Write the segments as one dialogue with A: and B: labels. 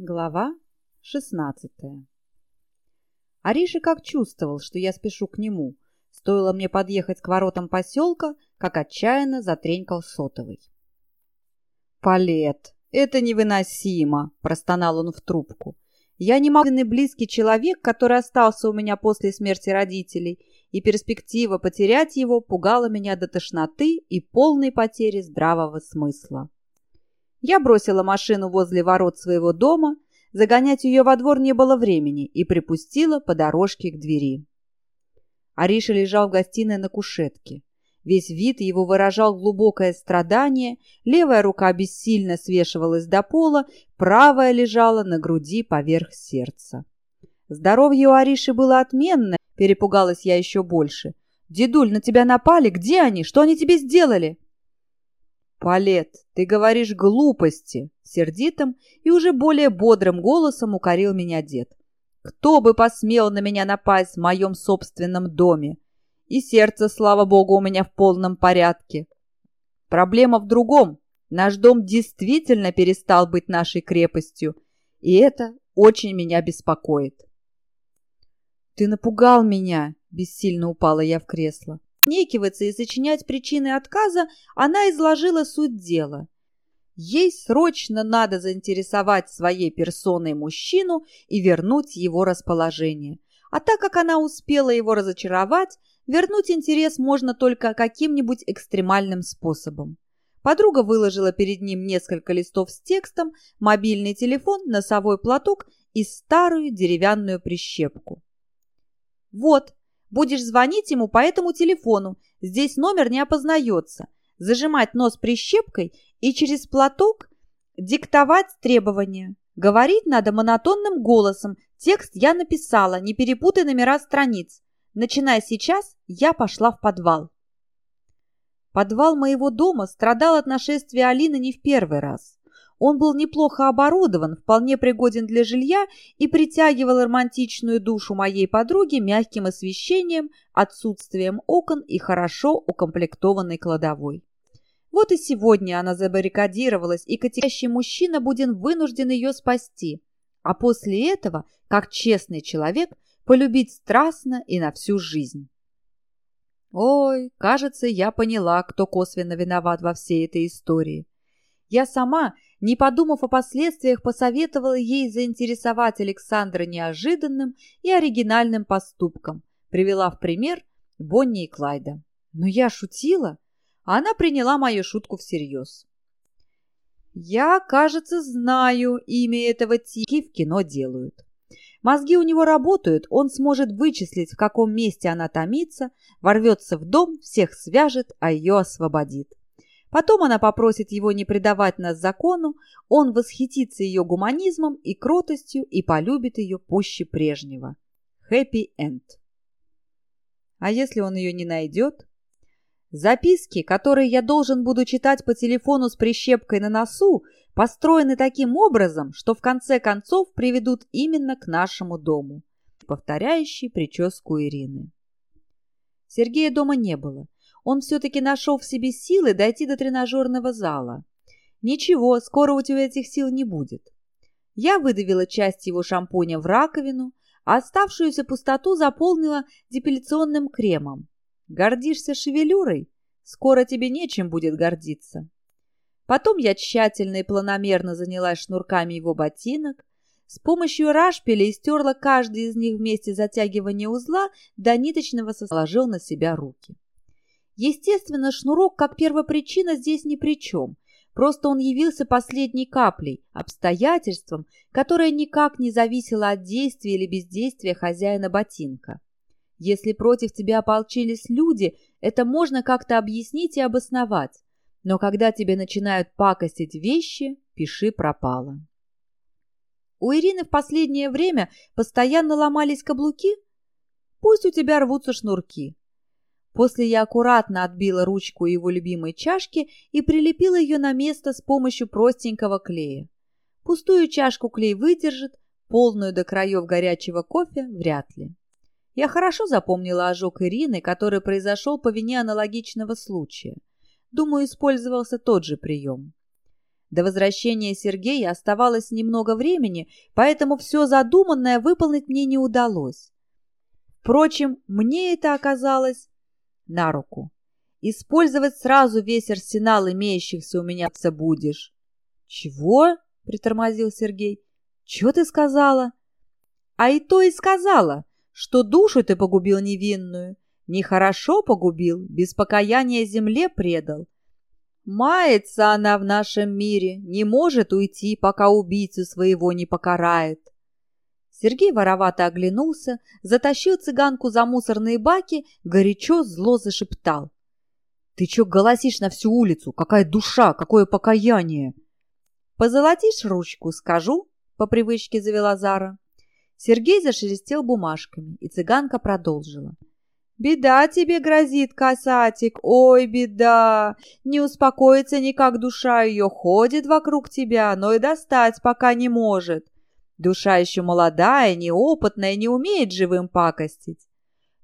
A: Глава 16 Ариша как чувствовал, что я спешу к нему. Стоило мне подъехать к воротам поселка, как отчаянно затренькал сотовый. «Палет, это невыносимо!» – простонал он в трубку. «Я не могу близкий человек, который остался у меня после смерти родителей, и перспектива потерять его пугала меня до тошноты и полной потери здравого смысла». Я бросила машину возле ворот своего дома, загонять ее во двор не было времени и припустила по дорожке к двери. Ариша лежал в гостиной на кушетке. Весь вид его выражал глубокое страдание, левая рука бессильно свешивалась до пола, правая лежала на груди поверх сердца. Здоровье у Ариши было отменное, перепугалась я еще больше. «Дедуль, на тебя напали? Где они? Что они тебе сделали?» «Палет, ты говоришь глупости!» — сердитым и уже более бодрым голосом укорил меня дед. «Кто бы посмел на меня напасть в моем собственном доме? И сердце, слава богу, у меня в полном порядке. Проблема в другом. Наш дом действительно перестал быть нашей крепостью, и это очень меня беспокоит». «Ты напугал меня!» — бессильно упала я в кресло отнекиваться и сочинять причины отказа, она изложила суть дела. Ей срочно надо заинтересовать своей персоной мужчину и вернуть его расположение. А так как она успела его разочаровать, вернуть интерес можно только каким-нибудь экстремальным способом. Подруга выложила перед ним несколько листов с текстом, мобильный телефон, носовой платок и старую деревянную прищепку. «Вот, Будешь звонить ему по этому телефону. Здесь номер не опознается. Зажимать нос прищепкой и через платок диктовать требования. Говорить надо монотонным голосом. Текст я написала, не перепутай номера страниц. Начиная сейчас, я пошла в подвал. Подвал моего дома страдал от нашествия Алины не в первый раз. Он был неплохо оборудован, вполне пригоден для жилья и притягивал романтичную душу моей подруги мягким освещением, отсутствием окон и хорошо укомплектованной кладовой. Вот и сегодня она забаррикадировалась, и котящий мужчина будет вынужден ее спасти, а после этого, как честный человек, полюбить страстно и на всю жизнь. Ой, кажется, я поняла, кто косвенно виноват во всей этой истории. Я сама не подумав о последствиях, посоветовала ей заинтересовать Александра неожиданным и оригинальным поступком, привела в пример Бонни и Клайда. Но я шутила, а она приняла мою шутку всерьез. Я, кажется, знаю имя этого тики в кино делают. Мозги у него работают, он сможет вычислить, в каком месте она томится, ворвется в дом, всех свяжет, а ее освободит. Потом она попросит его не предавать нас закону, он восхитится ее гуманизмом и кротостью и полюбит ее пуще прежнего. Хэппи-энд. А если он ее не найдет? Записки, которые я должен буду читать по телефону с прищепкой на носу, построены таким образом, что в конце концов приведут именно к нашему дому, повторяющий прическу Ирины. Сергея дома не было он все-таки нашел в себе силы дойти до тренажерного зала. Ничего, скоро у тебя этих сил не будет. Я выдавила часть его шампуня в раковину, а оставшуюся пустоту заполнила депиляционным кремом. Гордишься шевелюрой? Скоро тебе нечем будет гордиться. Потом я тщательно и планомерно занялась шнурками его ботинок, с помощью рашпиля стерла каждый из них вместе затягивания узла до ниточного сложил на себя руки. Естественно, шнурок как первопричина здесь ни при чем. Просто он явился последней каплей, обстоятельством, которое никак не зависело от действия или бездействия хозяина ботинка. Если против тебя ополчились люди, это можно как-то объяснить и обосновать. Но когда тебе начинают пакостить вещи, пиши пропало. У Ирины в последнее время постоянно ломались каблуки? Пусть у тебя рвутся шнурки. После я аккуратно отбила ручку его любимой чашки и прилепила ее на место с помощью простенького клея. Пустую чашку клей выдержит, полную до краев горячего кофе вряд ли. Я хорошо запомнила ожог Ирины, который произошел по вине аналогичного случая. Думаю, использовался тот же прием. До возвращения Сергея оставалось немного времени, поэтому все задуманное выполнить мне не удалось. Впрочем, мне это оказалось на руку. Использовать сразу весь арсенал имеющихся у меня будешь. «Чего?» — притормозил Сергей. «Чего ты сказала?» «А и то и сказала, что душу ты погубил невинную. Нехорошо погубил, без покаяния земле предал. Мается она в нашем мире, не может уйти, пока убийцу своего не покарает. Сергей воровато оглянулся, затащил цыганку за мусорные баки, горячо зло зашептал. «Ты чё голосишь на всю улицу? Какая душа, какое покаяние!» «Позолотишь ручку, скажу», — по привычке завела Зара. Сергей зашелестел бумажками, и цыганка продолжила. «Беда тебе грозит, касатик, ой, беда! Не успокоится никак душа ее, ходит вокруг тебя, но и достать пока не может. Душа еще молодая, неопытная, не умеет живым пакостить.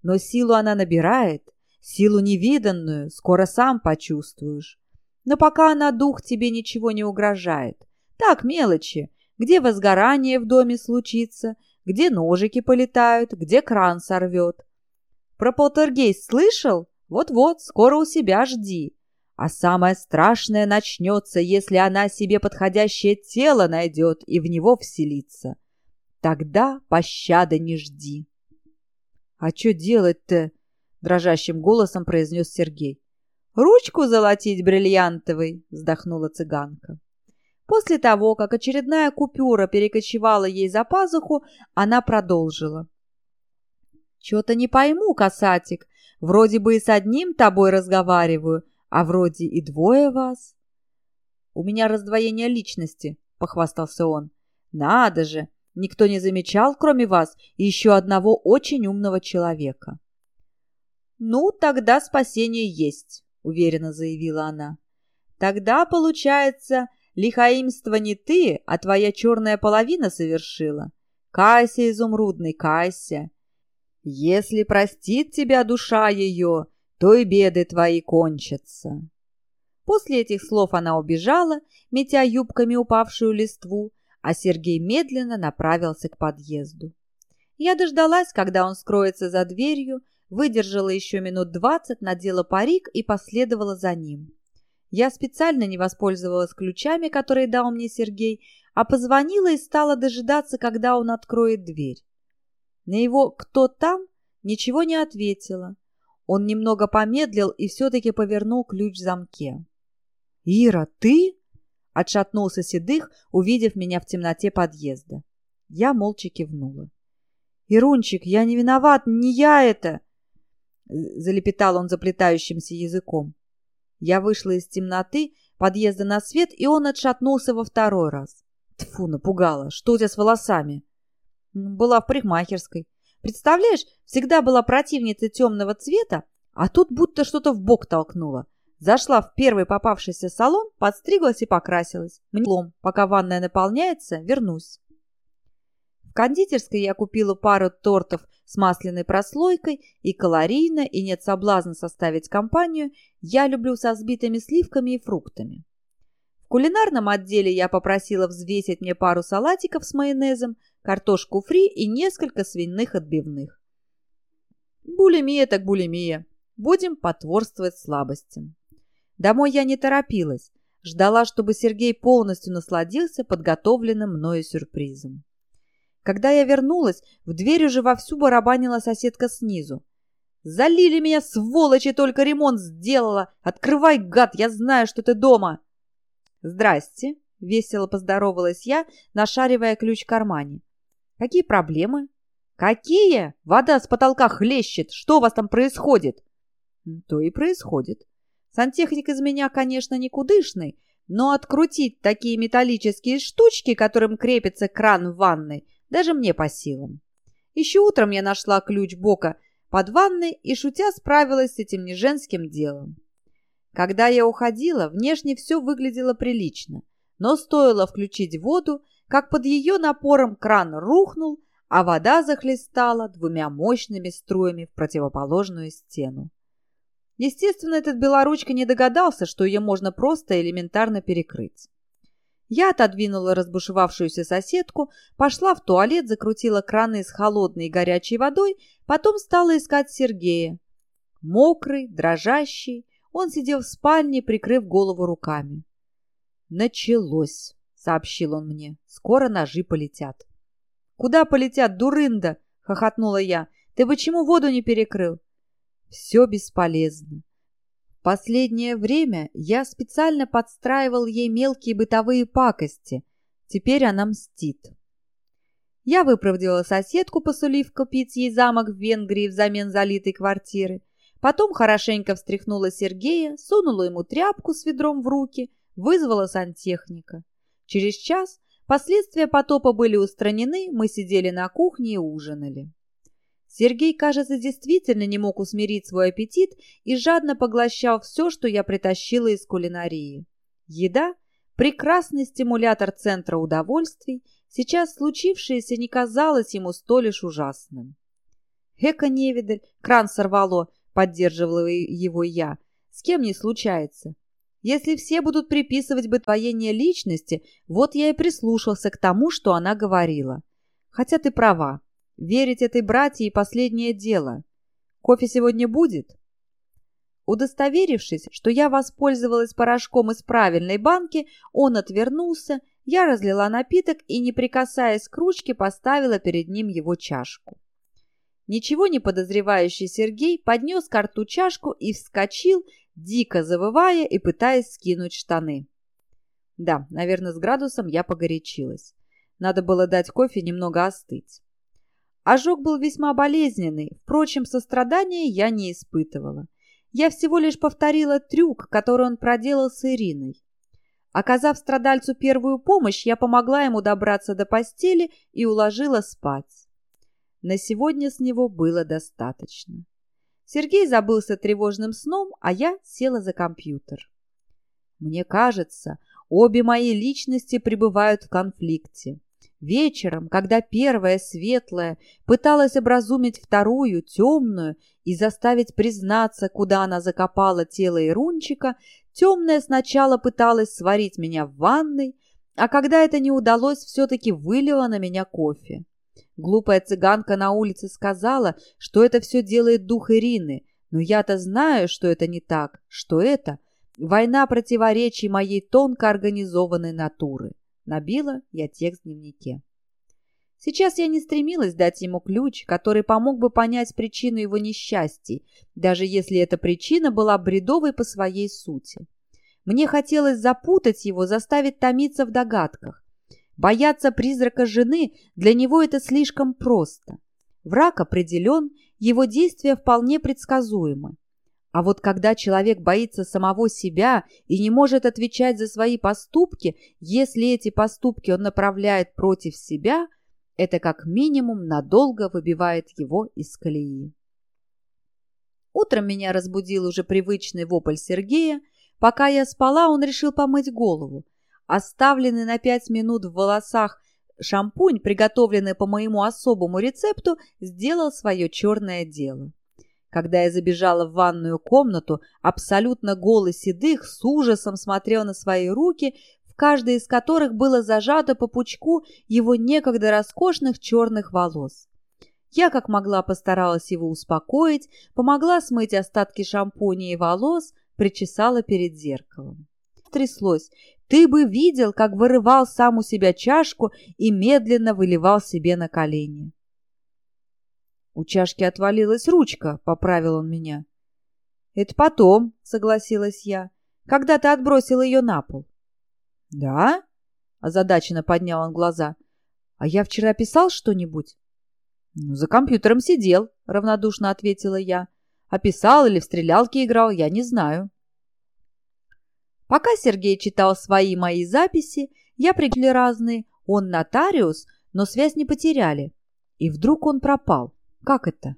A: Но силу она набирает, силу невиданную, скоро сам почувствуешь. Но пока она дух тебе ничего не угрожает. Так, мелочи, где возгорание в доме случится, где ножики полетают, где кран сорвет. Про полтергейст слышал? Вот-вот, скоро у себя жди. А самое страшное начнется, если она себе подходящее тело найдет и в него вселится. Тогда пощады не жди. — А что делать-то? — дрожащим голосом произнес Сергей. — Ручку золотить бриллиантовой, — вздохнула цыганка. После того, как очередная купюра перекочевала ей за пазуху, она продолжила. Чё-то не пойму, касатик. Вроде бы и с одним тобой разговариваю, а вроде и двое вас. У меня раздвоение личности, похвастался он. Надо же, никто не замечал, кроме вас, еще одного очень умного человека. Ну, тогда спасение есть, уверенно заявила она. Тогда, получается, лихаимство не ты, а твоя черная половина совершила. Кайся, изумрудный, кайся. Если простит тебя душа ее, то и беды твои кончатся. После этих слов она убежала, метя юбками упавшую листву, а Сергей медленно направился к подъезду. Я дождалась, когда он скроется за дверью, выдержала еще минут двадцать, надела парик и последовала за ним. Я специально не воспользовалась ключами, которые дал мне Сергей, а позвонила и стала дожидаться, когда он откроет дверь. На его «кто там?» ничего не ответила. Он немного помедлил и все-таки повернул ключ в замке. «Ира, ты?» — отшатнулся Седых, увидев меня в темноте подъезда. Я молча кивнула. «Ирунчик, я не виноват, не я это!» — залепетал он заплетающимся языком. Я вышла из темноты подъезда на свет, и он отшатнулся во второй раз. Тфу, напугала. Что у тебя с волосами? Была в парикмахерской. Представляешь, всегда была противницей темного цвета, а тут будто что-то в бок толкнуло. Зашла в первый попавшийся салон, подстриглась и покрасилась. Мне лом, пока ванная наполняется, вернусь. В кондитерской я купила пару тортов с масляной прослойкой и калорийно, и нет соблазна составить компанию, я люблю со сбитыми сливками и фруктами. В кулинарном отделе я попросила взвесить мне пару салатиков с майонезом, картошку фри и несколько свиных отбивных. Булимия так булимия. Будем потворствовать слабостям. Домой я не торопилась. Ждала, чтобы Сергей полностью насладился подготовленным мною сюрпризом. Когда я вернулась, в дверь уже вовсю барабанила соседка снизу. «Залили меня, сволочи, только ремонт сделала! Открывай, гад, я знаю, что ты дома!» «Здрасте!» — весело поздоровалась я, нашаривая ключ в кармане. «Какие проблемы?» «Какие? Вода с потолка хлещет! Что у вас там происходит?» «То и происходит. Сантехник из меня, конечно, никудышный, но открутить такие металлические штучки, которым крепится кран в ванной, даже мне по силам. Еще утром я нашла ключ Бока под ванной и, шутя, справилась с этим неженским делом. Когда я уходила, внешне все выглядело прилично, но стоило включить воду, как под ее напором кран рухнул, а вода захлестала двумя мощными струями в противоположную стену. Естественно, этот белоручка не догадался, что ее можно просто элементарно перекрыть. Я отодвинула разбушевавшуюся соседку, пошла в туалет, закрутила краны с холодной и горячей водой, потом стала искать Сергея. Мокрый, дрожащий, он сидел в спальне, прикрыв голову руками. «Началось», — сообщил он мне. «Скоро ножи полетят». «Куда полетят, дурында?» — хохотнула я. «Ты почему воду не перекрыл?» «Все бесполезно. Последнее время я специально подстраивал ей мелкие бытовые пакости. Теперь она мстит. Я выправдила соседку, посулив купить ей замок в Венгрии взамен залитой квартиры. Потом хорошенько встряхнула Сергея, сунула ему тряпку с ведром в руки, вызвала сантехника. Через час последствия потопа были устранены, мы сидели на кухне и ужинали. Сергей, кажется, действительно не мог усмирить свой аппетит и жадно поглощал все, что я притащила из кулинарии. Еда – прекрасный стимулятор центра удовольствий, сейчас случившееся не казалось ему столь уж ужасным. «Эка невидаль, кран сорвало», – поддерживала его я. «С кем не случается? Если все будут приписывать бытвоение личности, вот я и прислушался к тому, что она говорила. Хотя ты права, Верить этой братье – последнее дело. Кофе сегодня будет?» Удостоверившись, что я воспользовалась порошком из правильной банки, он отвернулся, я разлила напиток и, не прикасаясь к ручке, поставила перед ним его чашку. Ничего не подозревающий Сергей поднес к рту чашку и вскочил, дико завывая и пытаясь скинуть штаны. Да, наверное, с градусом я погорячилась. Надо было дать кофе немного остыть. Ожог был весьма болезненный, впрочем, сострадания я не испытывала. Я всего лишь повторила трюк, который он проделал с Ириной. Оказав страдальцу первую помощь, я помогла ему добраться до постели и уложила спать. На сегодня с него было достаточно. Сергей забылся тревожным сном, а я села за компьютер. Мне кажется, обе мои личности пребывают в конфликте. Вечером, когда первая, светлая, пыталась образумить вторую, темную, и заставить признаться, куда она закопала тело Ирунчика, темная сначала пыталась сварить меня в ванной, а когда это не удалось, все-таки вылила на меня кофе. Глупая цыганка на улице сказала, что это все делает дух Ирины, но я-то знаю, что это не так, что это война противоречий моей тонко организованной натуры. Набила я текст в дневнике. Сейчас я не стремилась дать ему ключ, который помог бы понять причину его несчастий, даже если эта причина была бредовой по своей сути. Мне хотелось запутать его, заставить томиться в догадках. Бояться призрака жены для него это слишком просто. Враг определен, его действия вполне предсказуемы. А вот когда человек боится самого себя и не может отвечать за свои поступки, если эти поступки он направляет против себя, это как минимум надолго выбивает его из колеи. Утром меня разбудил уже привычный вопль Сергея. Пока я спала, он решил помыть голову. Оставленный на пять минут в волосах шампунь, приготовленный по моему особому рецепту, сделал свое черное дело. Когда я забежала в ванную комнату, абсолютно голый седых с ужасом смотрел на свои руки, в каждой из которых было зажато по пучку его некогда роскошных черных волос. Я как могла постаралась его успокоить, помогла смыть остатки шампуня и волос, причесала перед зеркалом. Тряслось. Ты бы видел, как вырывал сам у себя чашку и медленно выливал себе на колени. У чашки отвалилась ручка, поправил он меня. Это потом, согласилась я, когда ты отбросил ее на пол. Да? Озадаченно поднял он глаза. А я вчера писал что-нибудь? Ну, за компьютером сидел, равнодушно ответила я. А писал или в стрелялки играл, я не знаю. Пока Сергей читал свои мои записи, я прикли разные. Он нотариус, но связь не потеряли. И вдруг он пропал. Как это?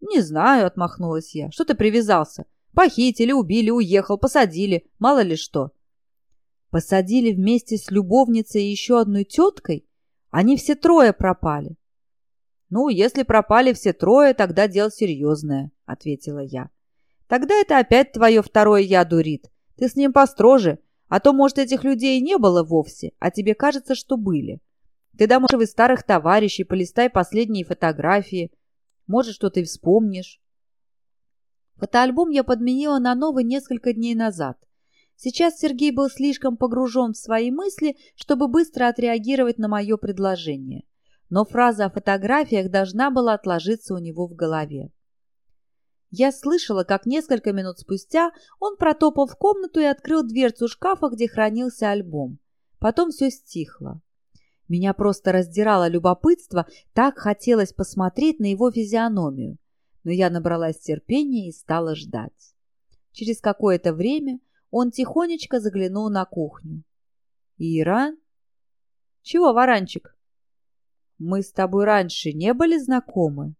A: Не знаю, отмахнулась я. Что ты привязался? Похитили, убили, уехал, посадили. Мало ли что. Посадили вместе с любовницей и еще одной теткой? Они все трое пропали. Ну, если пропали все трое, тогда дело серьезное, ответила я. Тогда это опять твое второе я дурит. Ты с ним построже, А то, может, этих людей не было вовсе, а тебе кажется, что были. Ты домашивай старых товарищей, полистай последние фотографии. Может, что ты вспомнишь. Фотоальбом я подменила на новый несколько дней назад. Сейчас Сергей был слишком погружен в свои мысли, чтобы быстро отреагировать на мое предложение. Но фраза о фотографиях должна была отложиться у него в голове. Я слышала, как несколько минут спустя он протопал в комнату и открыл дверцу шкафа, где хранился альбом. Потом все стихло. Меня просто раздирало любопытство, так хотелось посмотреть на его физиономию. Но я набралась терпения и стала ждать. Через какое-то время он тихонечко заглянул на кухню. «Ира?» «Чего, Варанчик?» «Мы с тобой раньше не были знакомы?»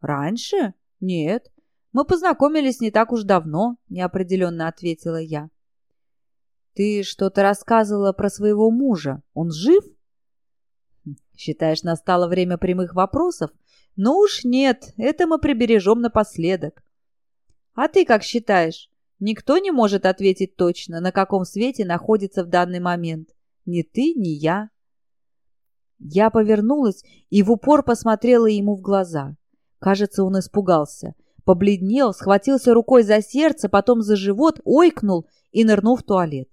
A: «Раньше? Нет. Мы познакомились не так уж давно», — неопределенно ответила я. «Ты что-то рассказывала про своего мужа. Он жив?» Считаешь, настало время прямых вопросов? Ну уж нет, это мы прибережем напоследок. А ты как считаешь? Никто не может ответить точно, на каком свете находится в данный момент. Ни ты, ни я. Я повернулась и в упор посмотрела ему в глаза. Кажется, он испугался. Побледнел, схватился рукой за сердце, потом за живот, ойкнул и нырнул в туалет.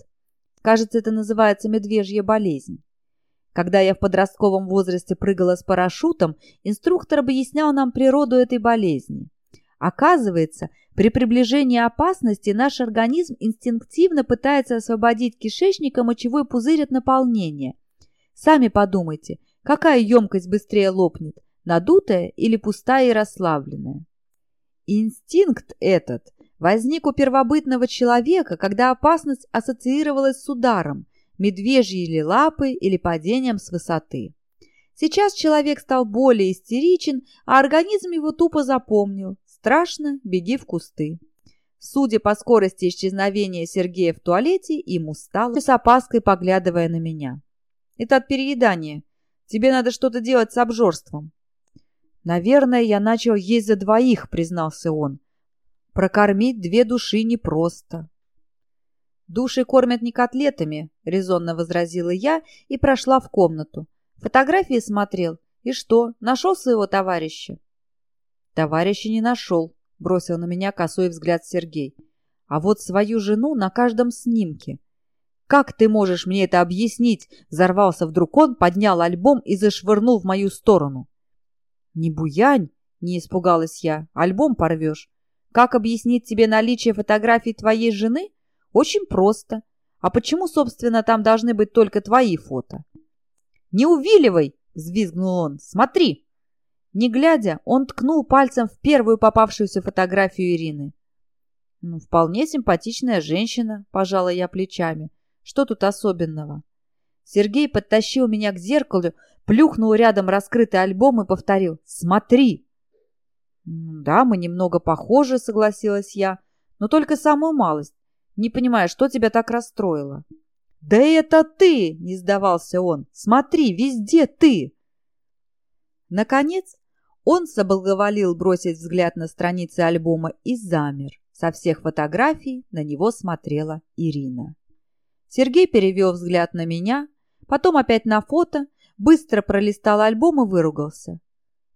A: Кажется, это называется медвежья болезнь. Когда я в подростковом возрасте прыгала с парашютом, инструктор объяснял нам природу этой болезни. Оказывается, при приближении опасности наш организм инстинктивно пытается освободить кишечник и мочевой пузырь от наполнения. Сами подумайте, какая емкость быстрее лопнет, надутая или пустая и расслабленная? Инстинкт этот возник у первобытного человека, когда опасность ассоциировалась с ударом, медвежьи или лапы или падением с высоты. Сейчас человек стал более истеричен, а организм его тупо запомнил. Страшно, беги в кусты. Судя по скорости исчезновения Сергея в туалете, ему стало с опаской поглядывая на меня. «Это от переедания. Тебе надо что-то делать с обжорством». «Наверное, я начал есть за двоих», — признался он. «Прокормить две души непросто». «Души кормят не котлетами», — резонно возразила я и прошла в комнату. Фотографии смотрел. И что, нашел своего товарища? Товарища не нашел, бросил на меня косой взгляд Сергей. А вот свою жену на каждом снимке. «Как ты можешь мне это объяснить?» Взорвался вдруг он, поднял альбом и зашвырнул в мою сторону. «Не буянь!» — не испугалась я. «Альбом порвешь. Как объяснить тебе наличие фотографий твоей жены?» Очень просто. А почему, собственно, там должны быть только твои фото? Не увиливай, взвизгнул он. Смотри. Не глядя, он ткнул пальцем в первую попавшуюся фотографию Ирины. Ну, вполне симпатичная женщина, пожала я плечами. Что тут особенного? Сергей подтащил меня к зеркалу, плюхнул рядом раскрытый альбом и повторил «Смотри!». «Да, мы немного похожи», — согласилась я, — «но только самую малость. Не понимаю, что тебя так расстроило?» «Да это ты!» — не сдавался он. «Смотри, везде ты!» Наконец, он соблаговолил бросить взгляд на страницы альбома и замер. Со всех фотографий на него смотрела Ирина. Сергей перевел взгляд на меня, потом опять на фото, быстро пролистал альбом и выругался.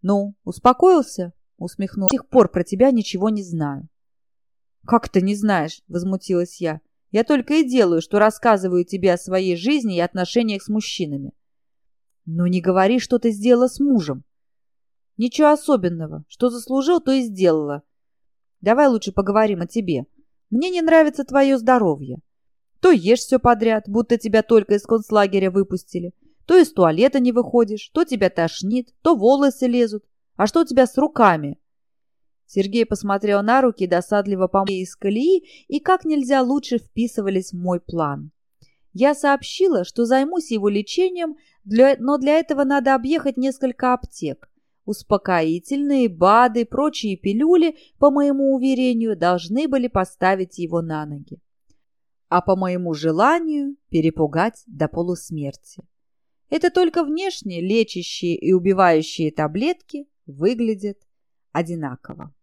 A: «Ну, успокоился?» — усмехнулся. «До сих пор про тебя ничего не знаю». «Как ты не знаешь?» – возмутилась я. «Я только и делаю, что рассказываю тебе о своей жизни и отношениях с мужчинами». «Ну не говори, что ты сделала с мужем». «Ничего особенного. Что заслужил, то и сделала. Давай лучше поговорим о тебе. Мне не нравится твое здоровье. То ешь все подряд, будто тебя только из концлагеря выпустили, то из туалета не выходишь, то тебя тошнит, то волосы лезут. А что у тебя с руками?» Сергей посмотрел на руки, досадливо помыл из колеи и как нельзя лучше вписывались в мой план. Я сообщила, что займусь его лечением, для... но для этого надо объехать несколько аптек. Успокоительные, БАДы, прочие пилюли, по моему уверению, должны были поставить его на ноги. А по моему желанию перепугать до полусмерти. Это только внешне лечащие и убивающие таблетки выглядят одинаково.